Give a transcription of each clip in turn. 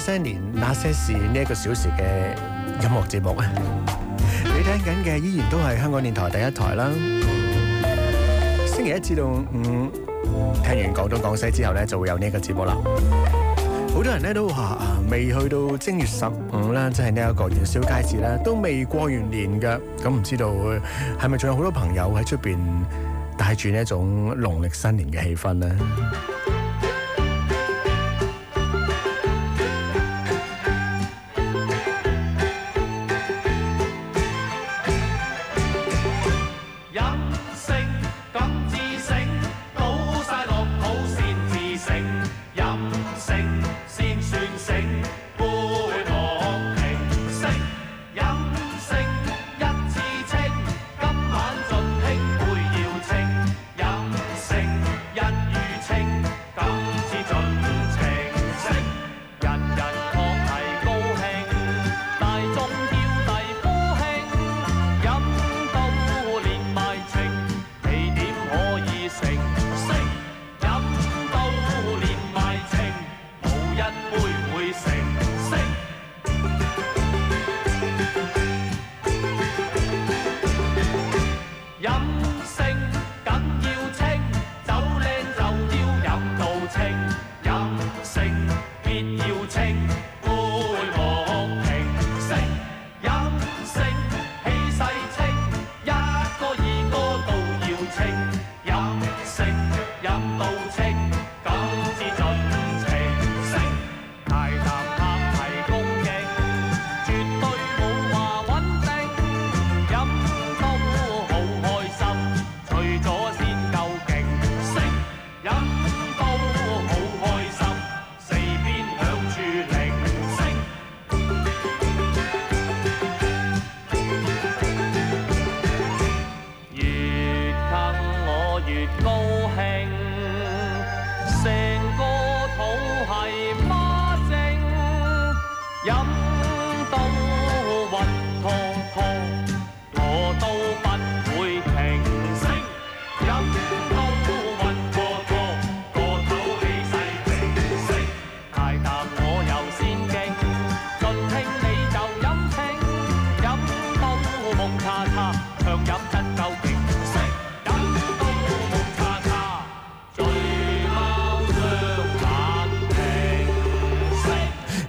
些年那些事呢一个小时嘅音乐节目啊，你听紧嘅依然都系香港电台第一台啦。星期一至到五听完广东广西之后咧，就会有呢个节目啦。好多人咧都话未去到正月十五啦，即系呢一个元宵佳节啦，都未过完年嘅。咁唔知道系咪仲有好多朋友喺出边带住呢一种农历新年嘅气氛咧？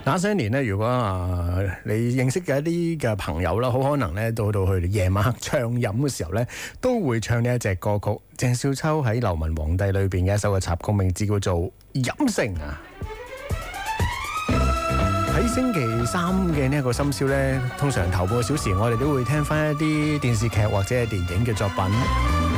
那些年咧，如果啊你認識嘅一啲嘅朋友啦，好可能咧到到去夜晚黑唱飲嘅時候咧，都會唱呢一隻歌曲。鄭少秋喺《流文皇帝》裏面嘅一首嘅插曲，名字叫做《飲勝》啊。喺星期三嘅呢一個深宵咧，通常頭半嘅小時，我哋都會聽翻一啲電視劇或者係電影嘅作品。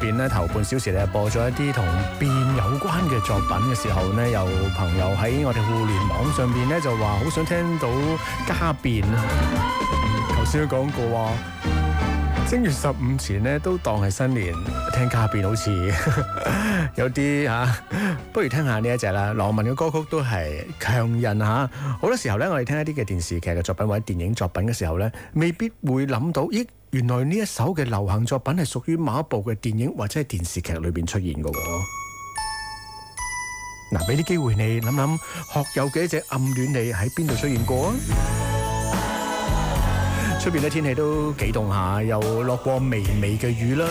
边咧头半小时咧播咗一啲同变有关嘅作品嘅时候咧，有朋友喺我哋互联网上边咧就话好想听到加变啊！头先都讲过话，正月十五前咧都当系新年，听加变好似 有啲吓，不如听下呢一只啦。罗文嘅歌曲都系强人吓，好多时候咧我哋听一啲嘅电视剧嘅作品或者电影作品嘅时候咧，未必会谂到咦。原来呢一首嘅流行作品系属于某一部嘅电影或者系电视剧里边出现嘅喎。嗱，俾啲机会你谂谂，学有几只暗恋你喺边度出现过啊？出边嘅天气都几冻下，又落过微微嘅雨啦，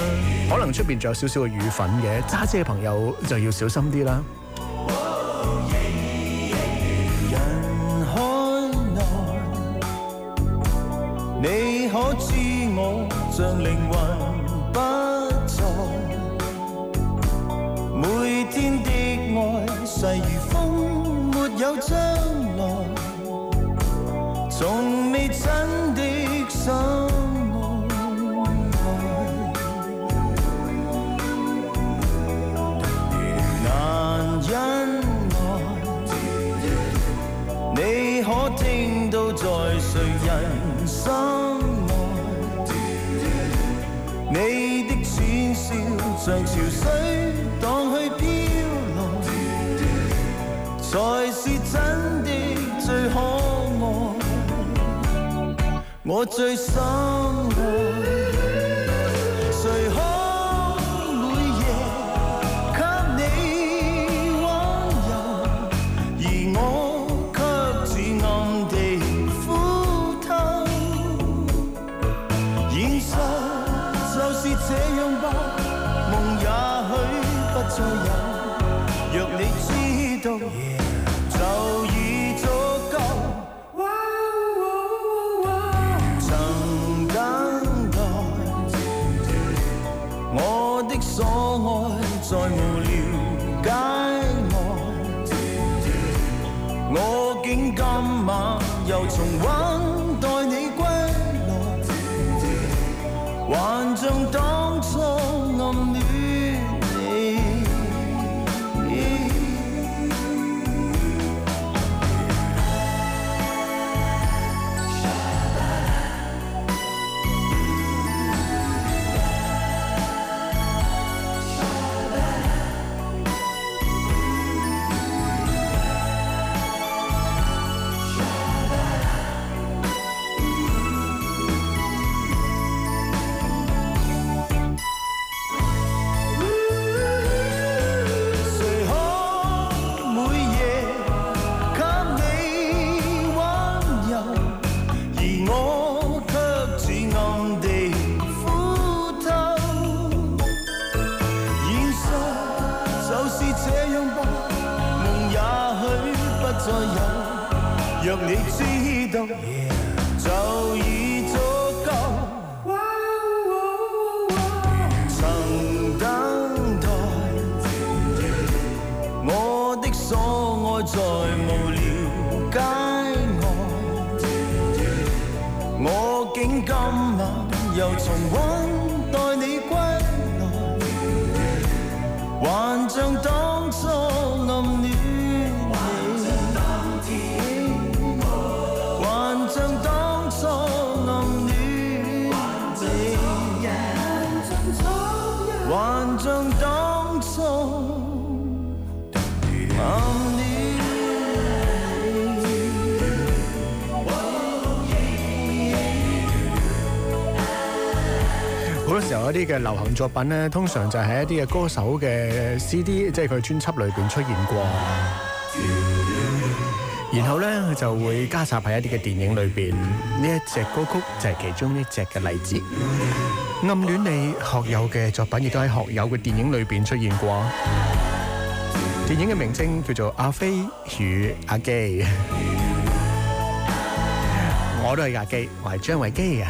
可能出边仲有少少嘅雨粉嘅揸车朋友就要小心啲啦。你可知？我像灵魂不在，每天的爱逝如风，没有将来，从未真的相爱，难忍耐。你可听到在谁人？你的浅笑，像潮水荡去飘来，才是真的最可爱，我最深爱。嗰啲嘅流行作品咧，通常就喺一啲嘅歌手嘅 CD，即系佢專輯裏邊出現過。然後咧，就會加插喺一啲嘅電影裏邊。呢一隻歌曲就係其中一隻嘅例子。暗戀你學友嘅作品亦都喺學友嘅電影裏邊出現過。電影嘅名稱叫做《阿飛與阿基》。我都係阿基，我係張惠基啊。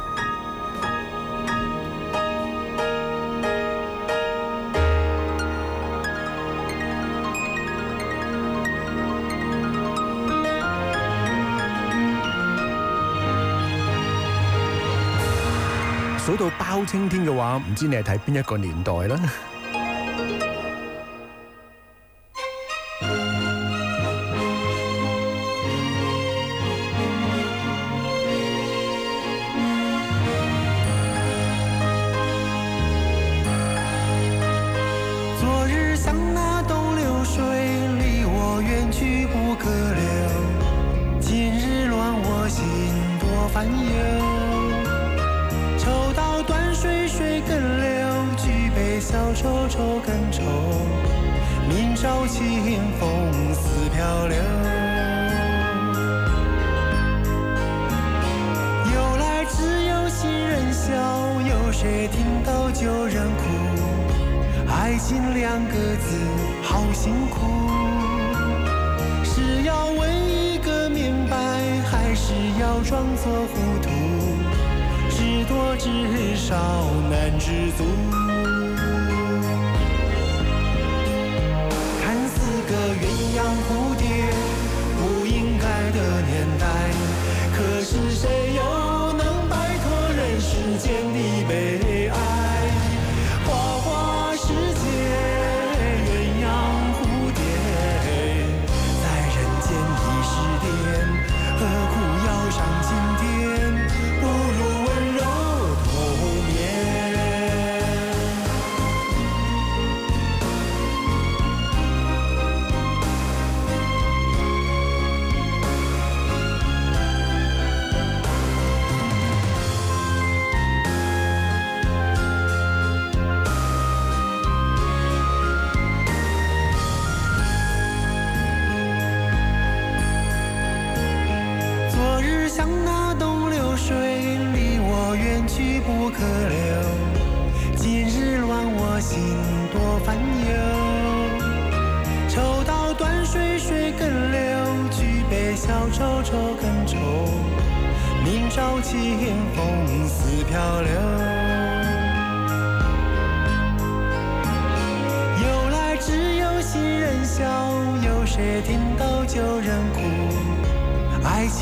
数到包青天嘅話，唔知你係睇邊一個年代啦？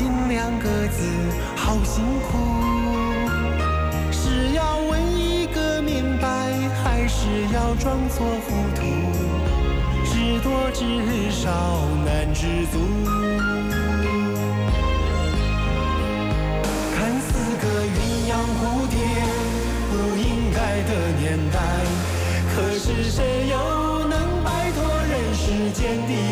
“心”两个字好辛苦，是要问一个明白，还是要装作糊涂？知多知少难知足。看似个鸳鸯蝴蝶不应该的年代，可是谁又能摆脱人世间的？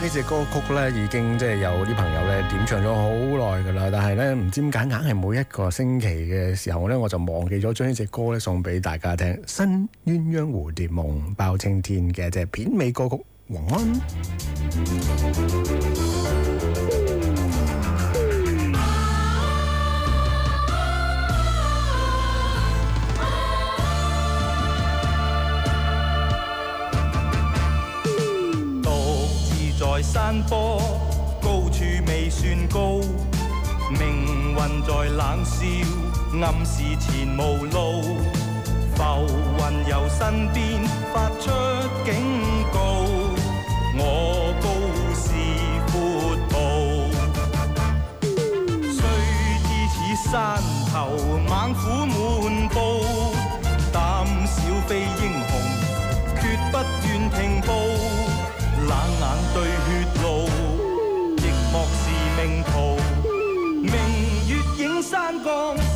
呢只歌曲咧，已經即系有啲朋友咧點唱咗好耐㗎啦，但係咧唔知點解硬係每一個星期嘅時候咧，我就忘記咗將呢只歌咧送俾大家聽，《新鴛鴦蝴蝶夢》包青天嘅只片尾歌曲，黄安。在山坡高处未算高，命运在冷笑，暗示前无路。浮云由身边发出警告，我高是阔步，虽知此山头猛虎满布，胆小非英雄，决不愿停步。冷眼对血路，寂寞是命途。明月映山岗。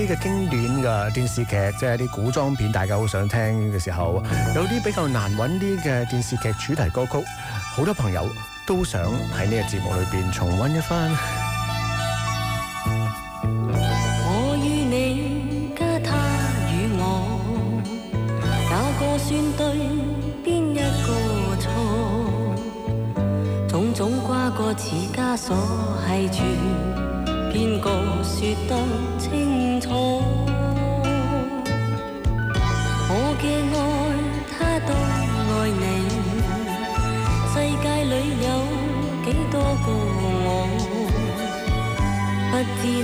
啲嘅經典嘅電視劇，即係啲古裝片，大家好想聽嘅時候，有啲比較難揾啲嘅電視劇主題歌曲，好多朋友都想喺呢個節目裏边重温一番。我與你，加他與我，那個算對，邊一個錯？種種瓜过似枷鎖係住邊個雪得？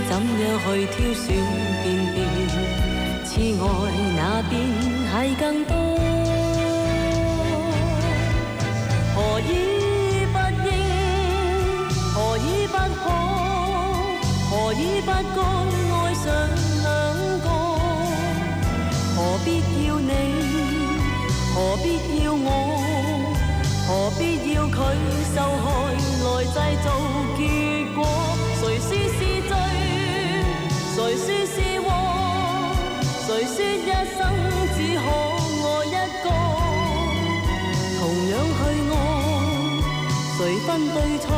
怎样去挑选辨別痴愛那邊係更多？何以不應？何以不可？何以不該愛上兩個？何必要你？何必要我？何必要佢受害来製造？对错，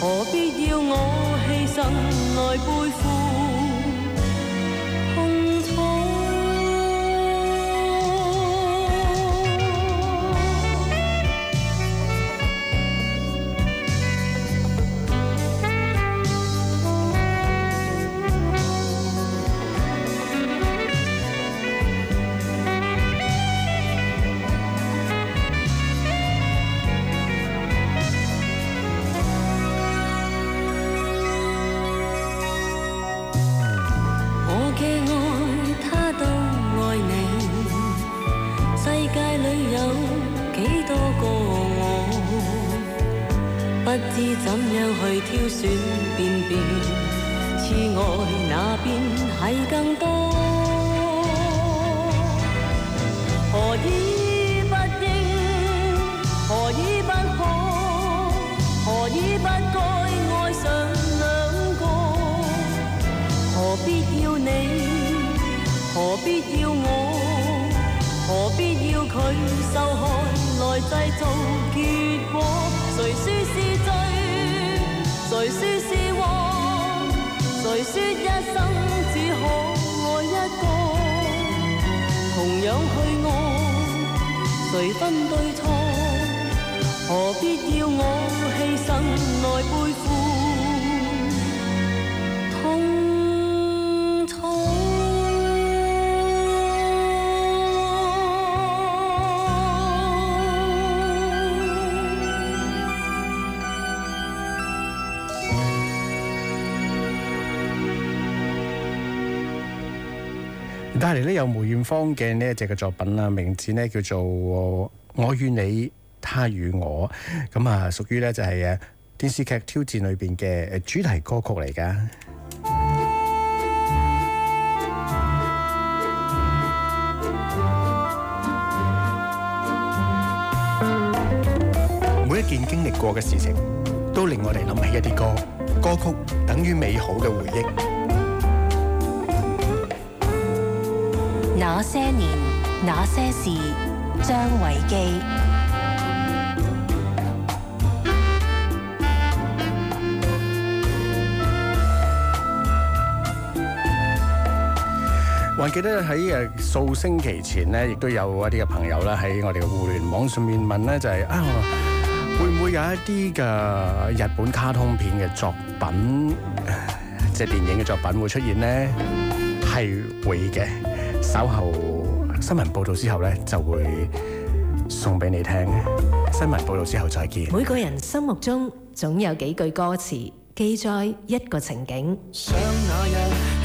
何必要我牺牲来背负？带嚟咧有梅艳芳嘅呢一只嘅作品啦，名字咧叫做《我愿你》。他與我咁啊，屬於咧就係誒電視劇挑戰裏邊嘅主題歌曲嚟噶。每一件經歷過嘅事情，都令我哋諗起一啲歌，歌曲等於美好嘅回憶。那些年，那些事，張惠基。還記得喺誒數星期前咧，亦都有一啲嘅朋友咧喺我哋嘅互聯網上面問咧，就係啊，會唔會有一啲嘅日本卡通片嘅作品，即係電影嘅作品會出現咧？係會嘅。稍後新聞報導之後咧，就會送俾你聽。新聞報導之後再見。每個人心目中總有幾句歌詞記載一個情景。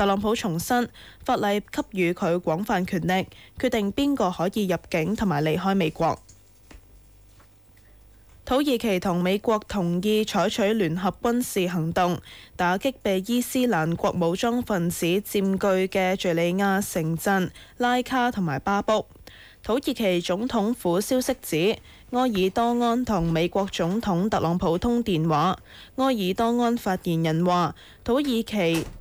特朗普重申法例给予佢广泛权力，决定边个可以入境同埋离开美国。土耳其同美国同意采取联合军事行动，打击被伊斯兰国武装分子占据嘅叙利亚城镇拉卡同埋巴卜。土耳其总统府消息指，埃尔多安同美国总统特朗普通电话。埃尔多安发言人话，土耳其。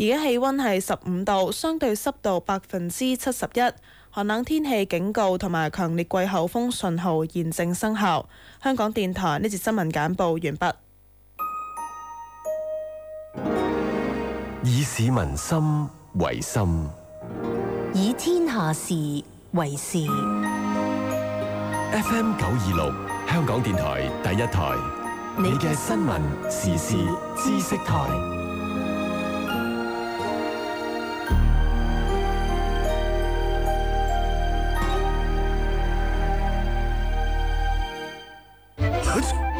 而家氣温係十五度，相對濕度百分之七十一。寒冷天氣警告同埋強烈季候風信號現正生效。香港電台呢節新聞簡報完畢。以市民心為心，以天下事為事。FM 九二六，香港電台第一台，你嘅新聞時事知識台。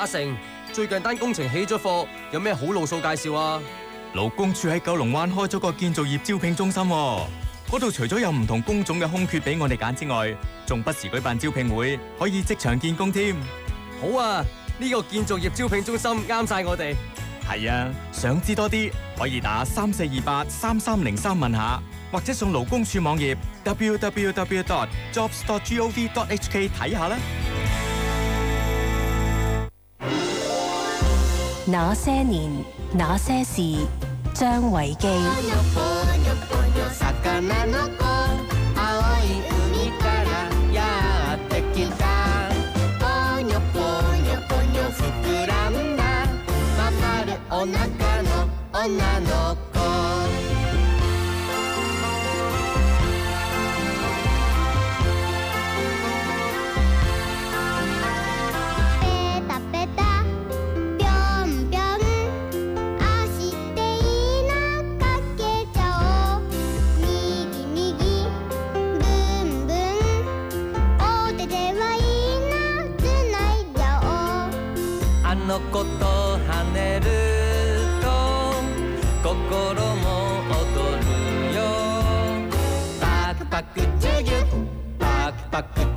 阿成，最近单工程起咗货，有咩好路数介绍啊？劳工处喺九龙湾开咗个建造业招聘中心，嗰度除咗有唔同工种嘅空缺俾我哋拣之外，仲不时举办招聘会，可以即场见工添。好啊，呢个建造业招聘中心啱晒我哋。系啊，想知多啲可以打三四二八三三零三问下，或者上劳工处网页 www.jobs.gov.hk 睇下啦。那些年，那些事，张伟基。心も踊るよパクパクチュギュパクパク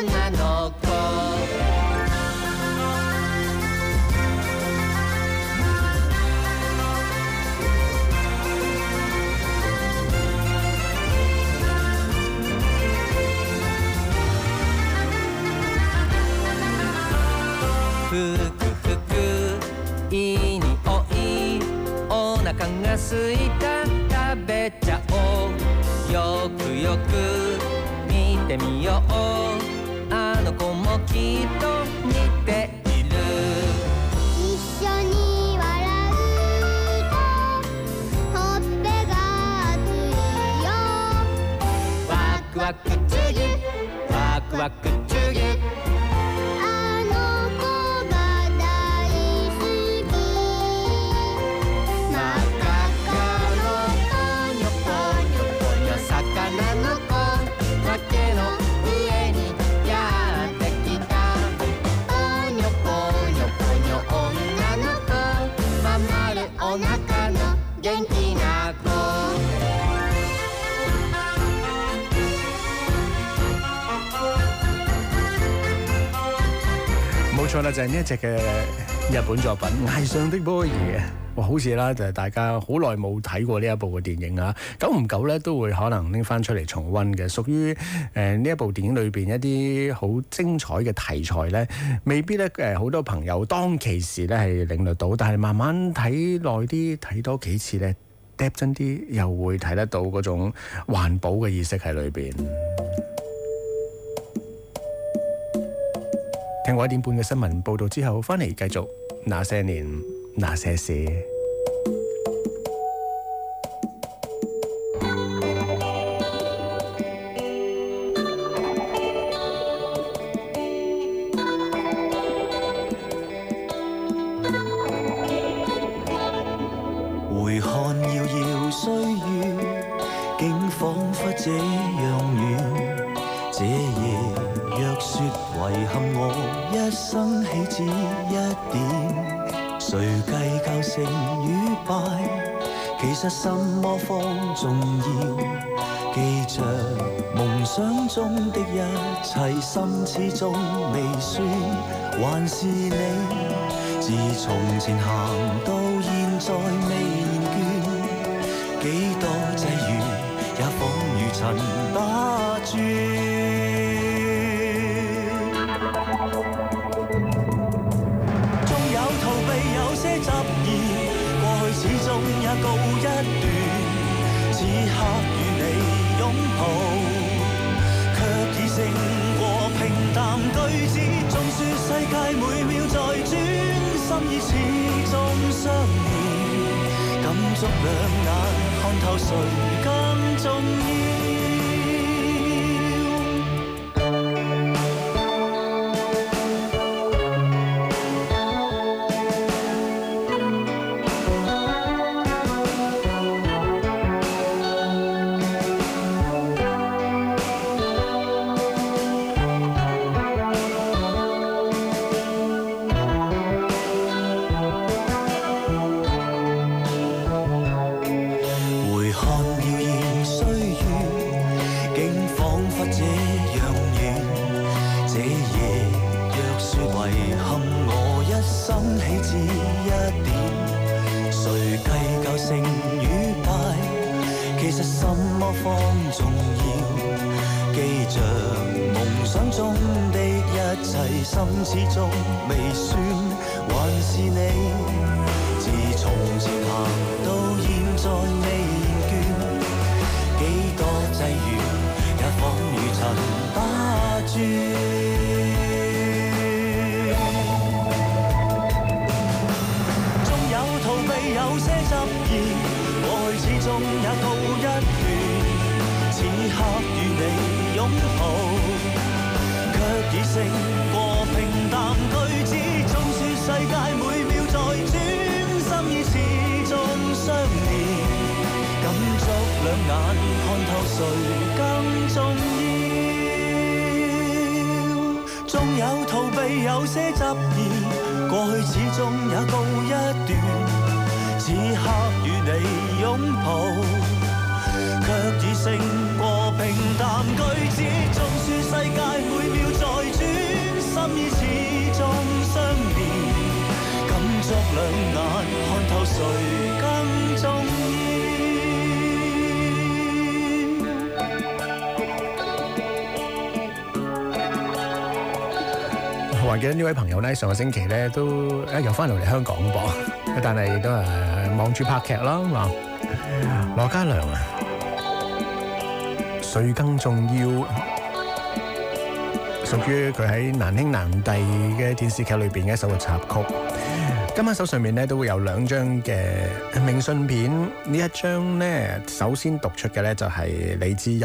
女の子」「ふくふくいいにおい」「おなかがすいたたべちゃおう」「よくよくみてみよう」错啦，就系呢一只嘅日本作品《崖上的波兒》。哇，好似啦，就系大家好耐冇睇过呢一部嘅电影啊！久唔久咧，都会可能拎翻出嚟重温嘅。属于诶呢一部电影里边一啲好精彩嘅题材咧，未必咧诶好多朋友当其时咧系领略到，但系慢慢睇耐啲，睇多几次咧 d e 真啲又会睇得到嗰种环保嘅意识喺里边。听过一点半嘅新闻报道之后，翻嚟继续那些年那些事。成与败，其实什么方重要？记着梦想中的一切，心始终未算，还是你自从前行到。也告一段，此刻与你拥抱，却已胜过平淡句子。纵说世界每秒在转，心意始终相连，感触两眼，看透谁更重要。两眼看透谁更重要？纵有逃避，有些执念，过去始终也告一段。此刻与你拥抱，却已胜过平淡句子。纵说世界每秒在转，心意始终相连。敢作两眼看透谁？還記得呢位朋友呢上個星期呢都又返嚟香港噃，但係都係望住拍劇咯。羅家良啊，《水更重要》屬於佢喺《難兄難弟》嘅電視劇裏面嘅一首嘅插曲。今晚手上面呢都會有兩張嘅明信片，呢一張呢首先讀出嘅呢就係李知一。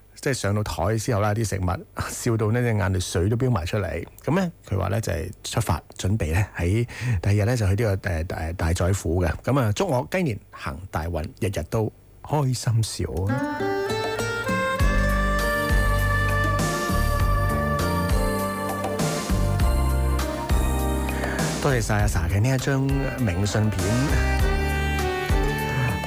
即係上到台之後啦，啲食物笑到呢隻眼淚水都飆埋出嚟。咁咧佢話咧就係出發準備咧喺第二日咧就去呢個誒誒大宰府嘅。咁啊祝我今年行大運，日日都開心笑。多謝晒阿 Sa 嘅呢一張明信片。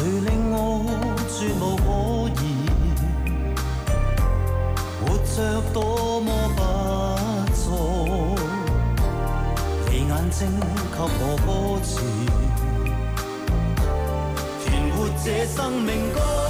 谁令我绝无可疑？活着多么不错，你眼睛给我歌词，填活这生命歌。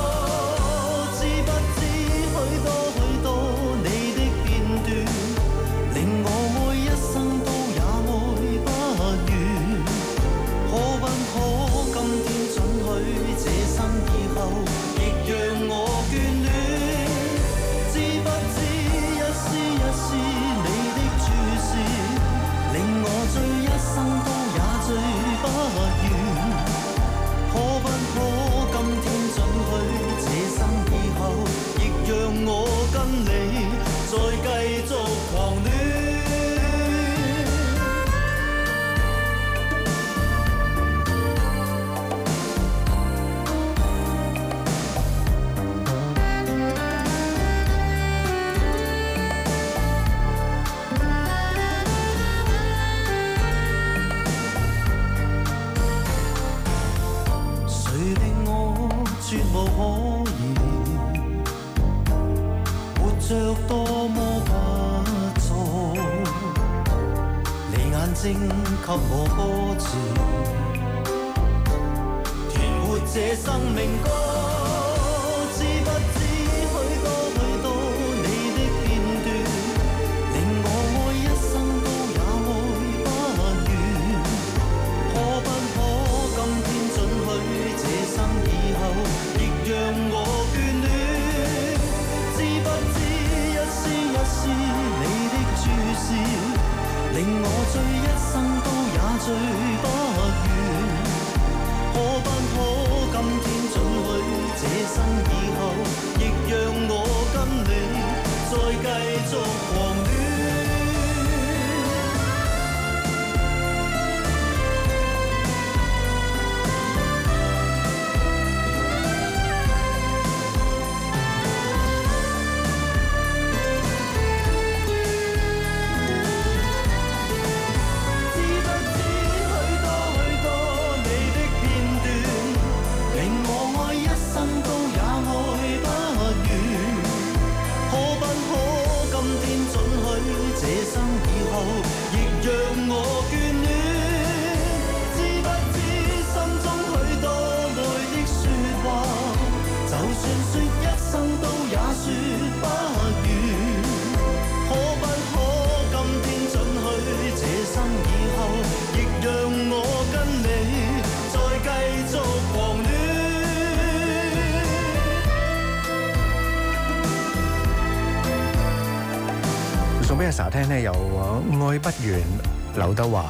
茶廳咧有愛不完，劉德華。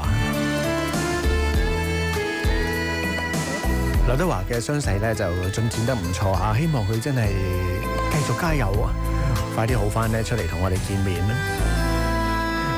劉德華嘅伤勢咧就進展得唔錯啊！希望佢真係繼續加油啊，快啲好翻咧，出嚟同我哋見面啦！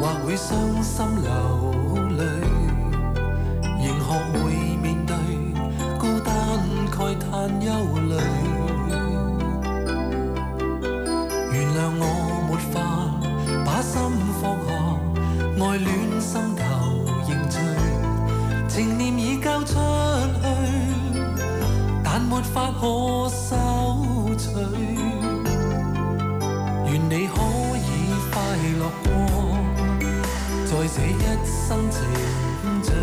或会伤心流泪，仍学会面对孤单慨叹忧虑。原谅我没法把心放下，爱恋心头凝聚，情念已交出去，但没法可收取。在这一生情醉，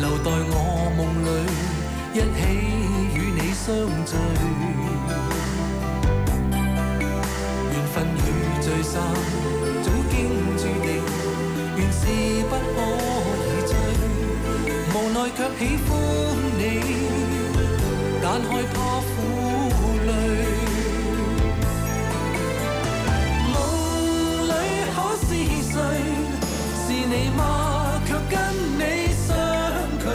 留待我梦里一起与你相聚。缘分如聚散，早经注定，原是不可以追，无奈却喜欢你，但害怕。你吗？却跟你相距，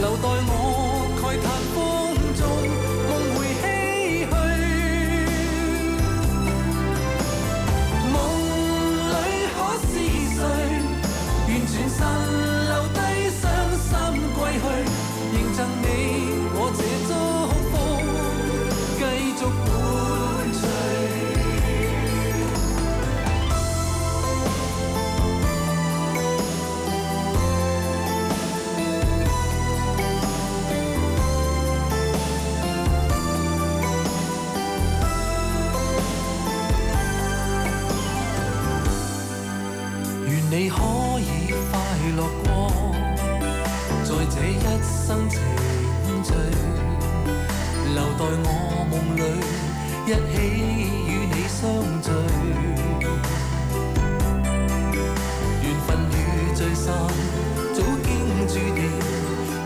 留待。你可以快乐过，在这一生情聚，留待我梦里一起与你相聚。缘分如聚散早经注定，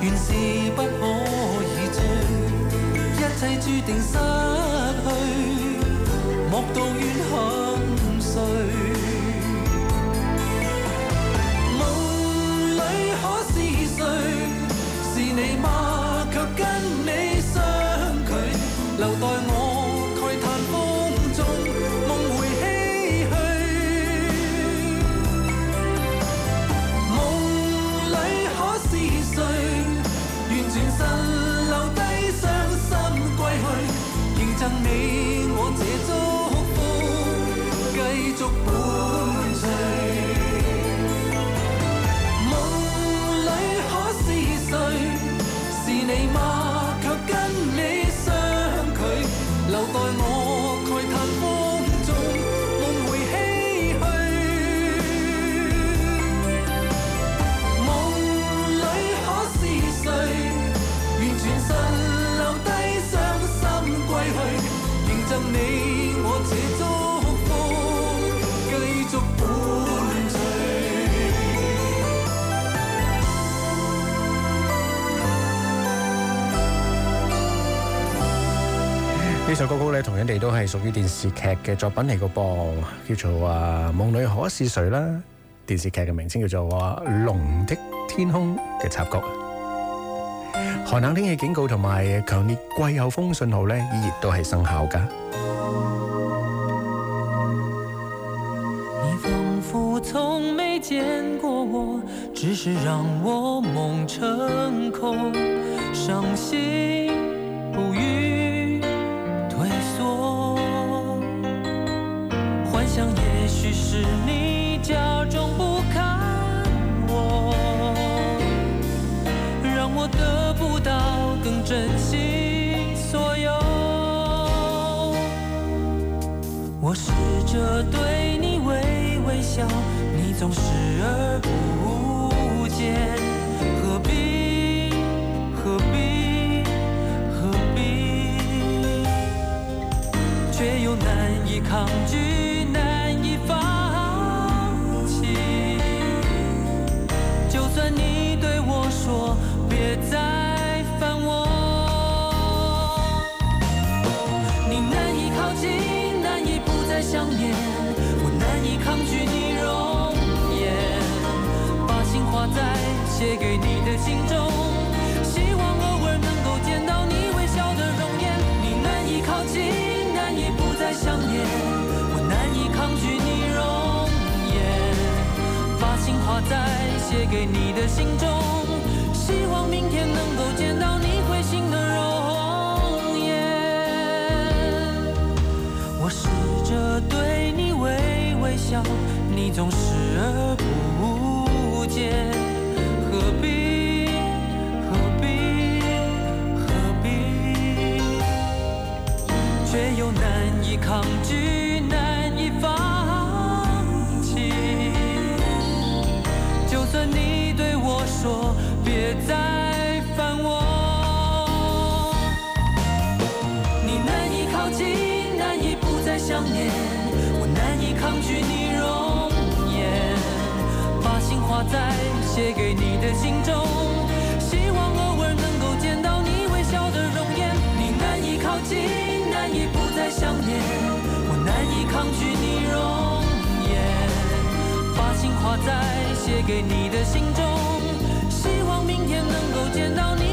缘是不可以追，一切注定失去，莫道怨恨。跟你相距，留待。呢首歌曲咧，同样地都系屬於電視劇嘅作品嚟噶噃，叫做《啊夢里可是誰》啦。電視劇嘅名稱叫做《啊龍的天空》嘅插曲。寒冷天氣警告同埋強烈季候風信號咧，依然都係生效噶。你仿佛从未见过我，只是让我梦成空，伤心不语。是你假装不看我，让我得不到更珍惜所有。我试着对你微微笑，你总视而不见，何必何必何必，却又难以抗拒。别再烦我。你难以靠近，难以不再想念，我难以抗拒你容颜。把心画在写给你的信中，希望偶尔能够见到你微笑的容颜。你难以靠近，难以不再想念，我难以抗拒你容颜。把心画在写给你的信中。总视而不见，何必何必何必，却又难以抗拒。在写给你的信中，希望偶尔能够见到你微笑的容颜。你难以靠近，难以不再想念，我难以抗拒你容颜。把心画在写给你的信中，希望明天能够见到你。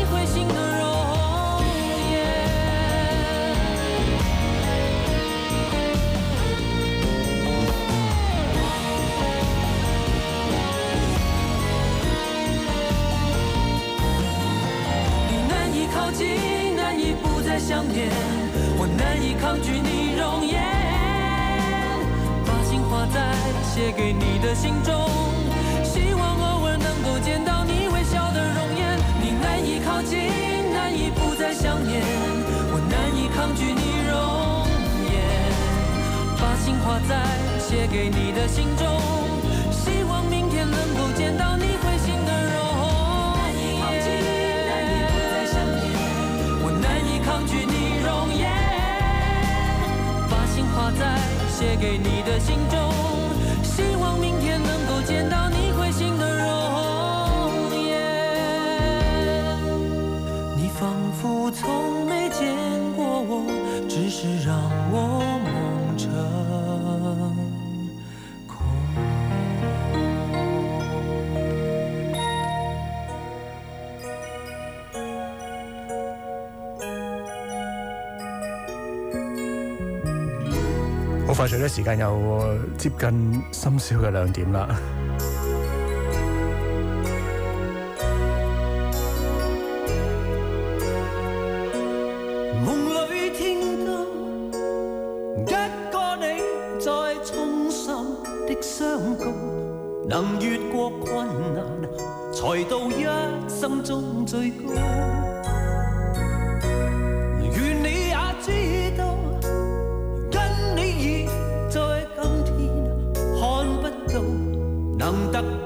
想念，我难以抗拒你容颜，把心画在写给你的信中，希望偶尔能够见到你微笑的容颜。你难以靠近，难以不再想念，我难以抗拒你容颜，把心画在写给你的信中。写给你的信中，希望明天能够见到你会心的容颜。你仿佛从没见过我，只是让我。快除咗時間又接近深宵嘅两點了。夢裏聽到一個你在衷心的相告，能越過困難，才到一生中最高。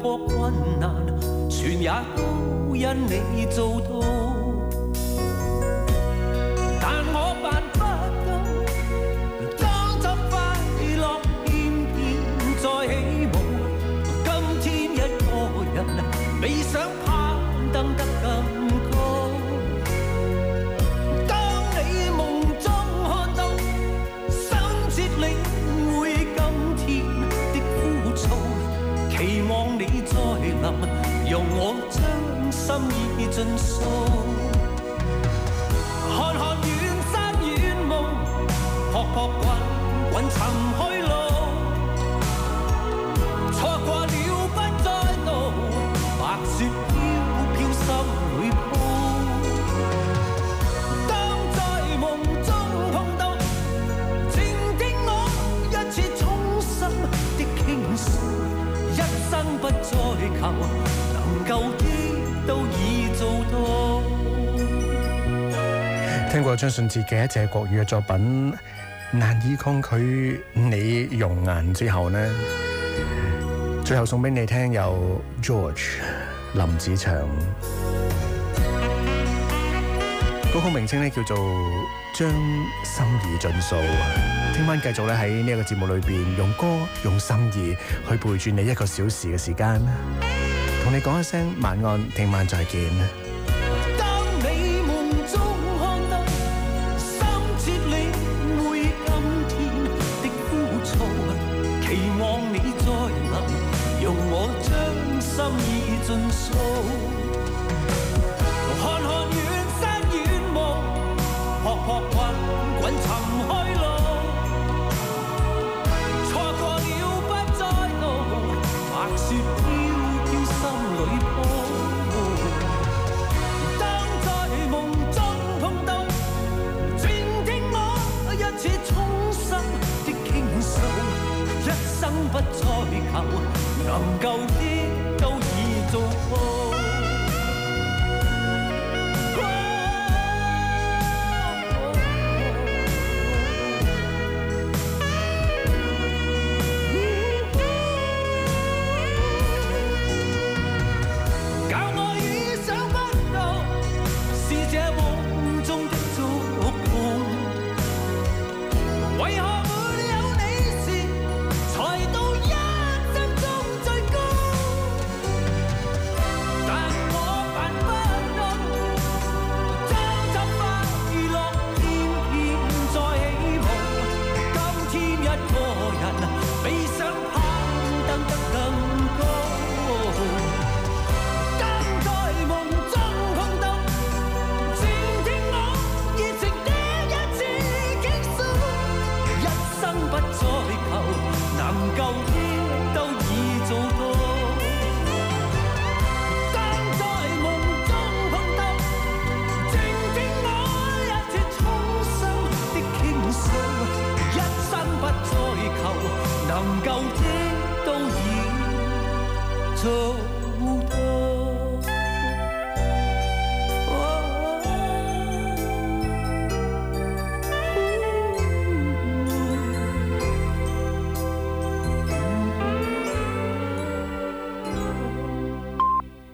过困难，全也都因你做到。我将心意尽诉。相信自己，一只国语嘅作品难以抗拒你容颜之后呢？最后送俾你听有 George 林子祥，歌曲名称呢叫做《将心意尽数》。听晚继续咧喺呢一个节目里边用歌用心意去陪住你一个小时嘅时间，同你讲一声晚安，听晚再见。不再求，能够的都已做过。